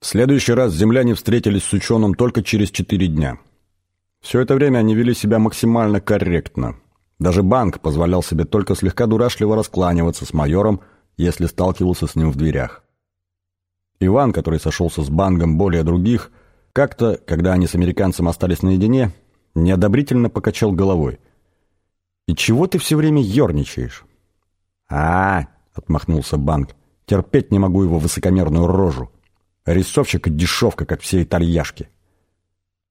В следующий раз земляне встретились с ученым только через четыре дня. Все это время они вели себя максимально корректно. Даже банк позволял себе только слегка дурашливо раскланиваться с майором, если сталкивался с ним в дверях. Иван, который сошелся с бангом более других, как-то, когда они с американцем остались наедине, неодобрительно покачал головой. «И чего ты все время ерничаешь?» «А, -а, -а — отмахнулся банк, — терпеть не могу его высокомерную рожу. Рисовщик и дешевка, как все итальяшки.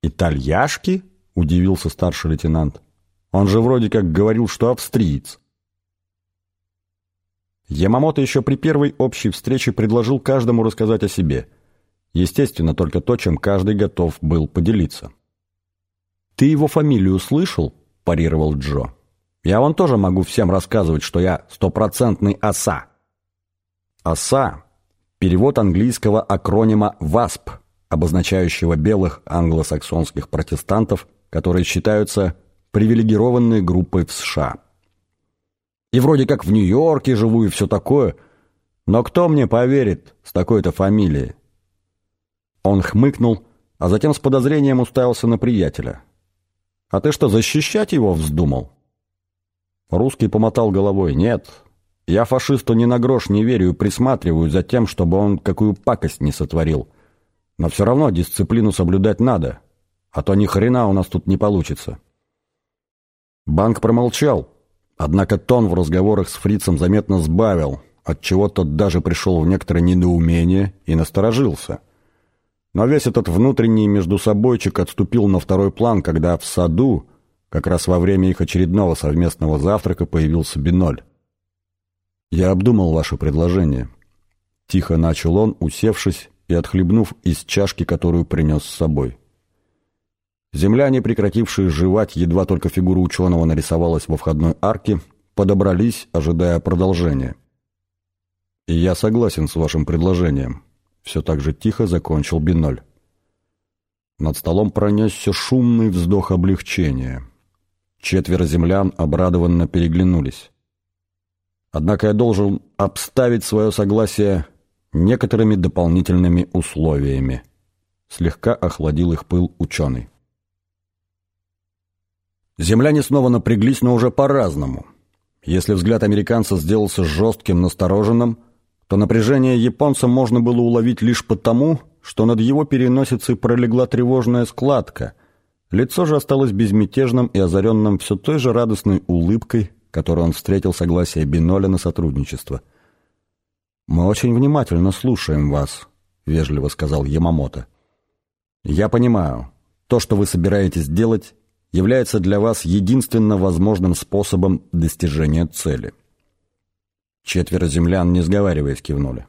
«Итальяшки?» — удивился старший лейтенант. «Он же вроде как говорил, что австриец». Ямамото еще при первой общей встрече предложил каждому рассказать о себе. Естественно, только то, чем каждый готов был поделиться. «Ты его фамилию слышал?» – парировал Джо. «Я вон тоже могу всем рассказывать, что я стопроцентный оса». «Оса Перевод английского акронима WASP, обозначающего белых англосаксонских протестантов, которые считаются привилегированной группой в США. И вроде как в Нью-Йорке живу и все такое, но кто мне поверит с такой-то фамилией? Он хмыкнул, а затем с подозрением уставился на приятеля. «А ты что, защищать его вздумал?» Русский помотал головой. «Нет, я фашисту ни на грош не верю и присматриваю за тем, чтобы он какую пакость не сотворил. Но все равно дисциплину соблюдать надо, а то ни хрена у нас тут не получится. Банк промолчал, однако тон в разговорах с фрицем заметно сбавил, отчего тот даже пришел в некоторое недоумение и насторожился. Но весь этот внутренний междусобойчик отступил на второй план, когда в саду, как раз во время их очередного совместного завтрака, появился Биноль. «Я обдумал ваше предложение». Тихо начал он, усевшись и отхлебнув из чашки, которую принес с собой. Земляне, прекратившие жевать, едва только фигура ученого нарисовалась во входной арке, подобрались, ожидая продолжения. «И я согласен с вашим предложением», — все так же тихо закончил Биноль. Над столом пронесся шумный вздох облегчения. Четверо землян обрадованно переглянулись. Однако я должен обставить свое согласие некоторыми дополнительными условиями. Слегка охладил их пыл ученый. Земляне снова напряглись, но уже по-разному. Если взгляд американца сделался жестким, настороженным, то напряжение японца можно было уловить лишь потому, что над его переносицей пролегла тревожная складка. Лицо же осталось безмятежным и озаренным все той же радостной улыбкой, которой он встретил согласие Биноля на сотрудничество. «Мы очень внимательно слушаем вас», — вежливо сказал Ямамото. «Я понимаю, то, что вы собираетесь делать, является для вас единственно возможным способом достижения цели». Четверо землян, не сговариваясь, кивнули.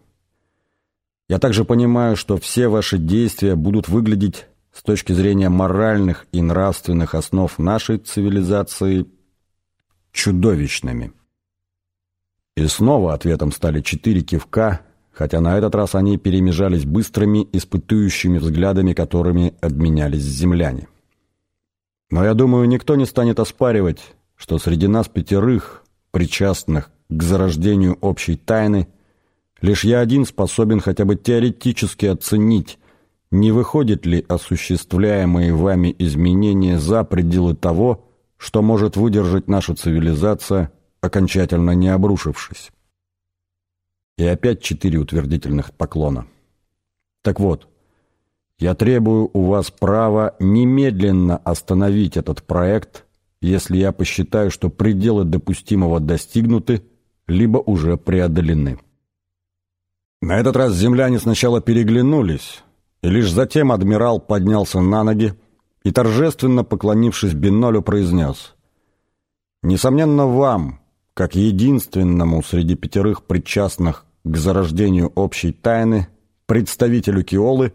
«Я также понимаю, что все ваши действия будут выглядеть с точки зрения моральных и нравственных основ нашей цивилизации чудовищными. И снова ответом стали четыре кивка, хотя на этот раз они перемежались быстрыми, испытующими взглядами, которыми обменялись земляне. Но я думаю, никто не станет оспаривать, что среди нас пятерых, причастных к зарождению общей тайны, лишь я один способен хотя бы теоретически оценить, не выходит ли осуществляемые вами изменения за пределы того, что может выдержать наша цивилизация, окончательно не обрушившись. И опять четыре утвердительных поклона. Так вот, я требую у вас права немедленно остановить этот проект, если я посчитаю, что пределы допустимого достигнуты, либо уже преодолены. На этот раз земляне сначала переглянулись, и лишь затем адмирал поднялся на ноги, и, торжественно поклонившись Бинолю, произнес «Несомненно, вам, как единственному среди пятерых причастных к зарождению общей тайны, представителю Киолы,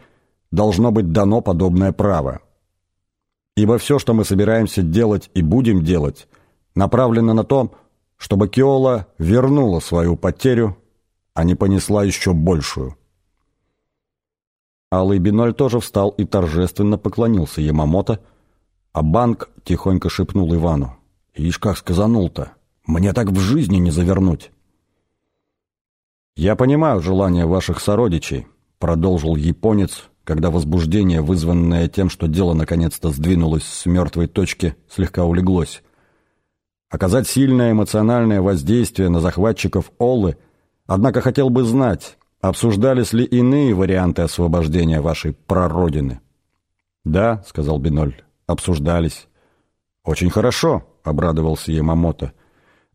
должно быть дано подобное право. Ибо все, что мы собираемся делать и будем делать, направлено на то, чтобы Киола вернула свою потерю, а не понесла еще большую». Алый Биноль тоже встал и торжественно поклонился Ямамото, а банк тихонько шепнул Ивану. «Ишь, как сказанул-то! Мне так в жизни не завернуть!» «Я понимаю желание ваших сородичей», — продолжил японец, когда возбуждение, вызванное тем, что дело наконец-то сдвинулось с мертвой точки, слегка улеглось. Оказать сильное эмоциональное воздействие на захватчиков Олы, однако хотел бы знать, обсуждались ли иные варианты освобождения вашей прародины. «Да», — сказал Биноль, — «обсуждались». «Очень хорошо», — обрадовался Ямамото.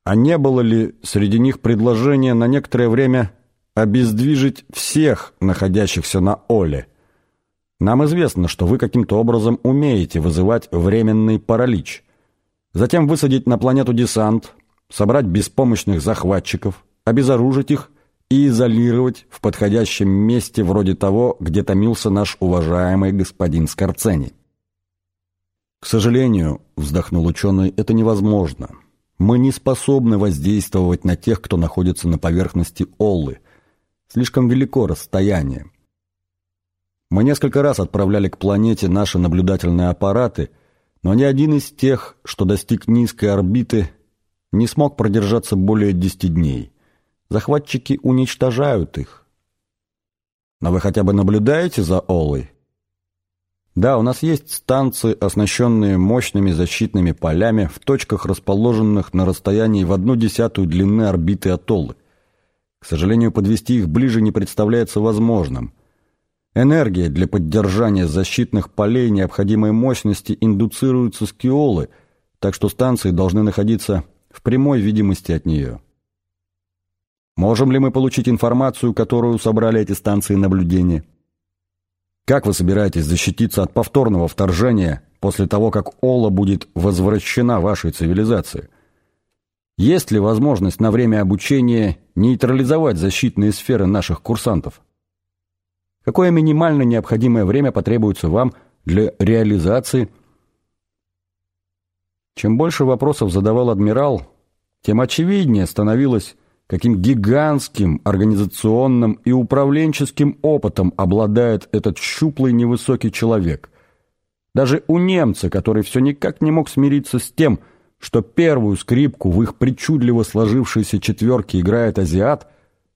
«А не было ли среди них предложение на некоторое время обездвижить всех находящихся на Оле?» Нам известно, что вы каким-то образом умеете вызывать временный паралич. Затем высадить на планету десант, собрать беспомощных захватчиков, обезоружить их и изолировать в подходящем месте вроде того, где томился наш уважаемый господин Скорцени. К сожалению, вздохнул ученый, это невозможно. Мы не способны воздействовать на тех, кто находится на поверхности Оллы. Слишком велико расстояние. Мы несколько раз отправляли к планете наши наблюдательные аппараты, но ни один из тех, что достиг низкой орбиты, не смог продержаться более 10 дней. Захватчики уничтожают их. Но вы хотя бы наблюдаете за Олой? Да, у нас есть станции, оснащенные мощными защитными полями в точках, расположенных на расстоянии в одну десятую длины орбиты атоллы. К сожалению, подвести их ближе не представляется возможным. Энергия для поддержания защитных полей необходимой мощности индуцируется с Киолы, так что станции должны находиться в прямой видимости от нее. Можем ли мы получить информацию, которую собрали эти станции наблюдения? Как вы собираетесь защититься от повторного вторжения после того, как Ола будет возвращена вашей цивилизации? Есть ли возможность на время обучения нейтрализовать защитные сферы наших курсантов? Какое минимально необходимое время потребуется вам для реализации? Чем больше вопросов задавал адмирал, тем очевиднее становилось, каким гигантским организационным и управленческим опытом обладает этот щуплый невысокий человек. Даже у немца, который все никак не мог смириться с тем, что первую скрипку в их причудливо сложившейся четверке играет азиат,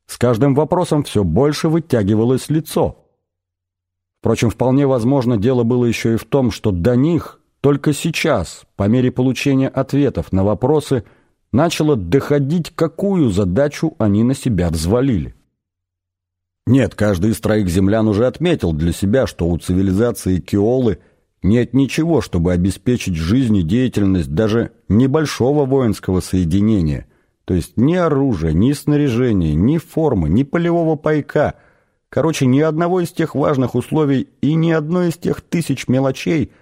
с каждым вопросом все больше вытягивалось лицо – Впрочем, вполне возможно, дело было еще и в том, что до них только сейчас, по мере получения ответов на вопросы, начало доходить, какую задачу они на себя взвалили. Нет, каждый из троих землян уже отметил для себя, что у цивилизации Киолы нет ничего, чтобы обеспечить жизнь и деятельность даже небольшого воинского соединения, то есть ни оружия, ни снаряжения, ни формы, ни полевого пайка – Короче, ни одного из тех важных условий и ни одной из тех тысяч мелочей,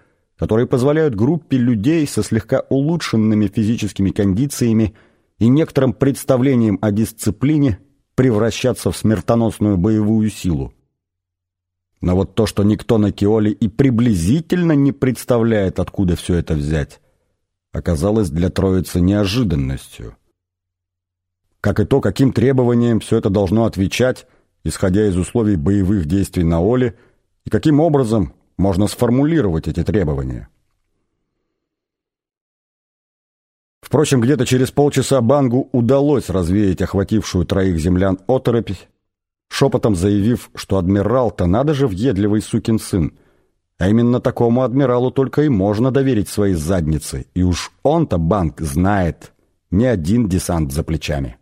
которые позволяют группе людей со слегка улучшенными физическими кондициями и некоторым представлением о дисциплине превращаться в смертоносную боевую силу. Но вот то, что никто на Киоле и приблизительно не представляет, откуда все это взять, оказалось для троицы неожиданностью. Как и то, каким требованиям все это должно отвечать – исходя из условий боевых действий на Оле, и каким образом можно сформулировать эти требования. Впрочем, где-то через полчаса Бангу удалось развеять охватившую троих землян оторопь, шепотом заявив, что адмирал-то надо же въедливый сукин сын, а именно такому адмиралу только и можно доверить свои задницы, и уж он-то, Банк, знает, ни один десант за плечами.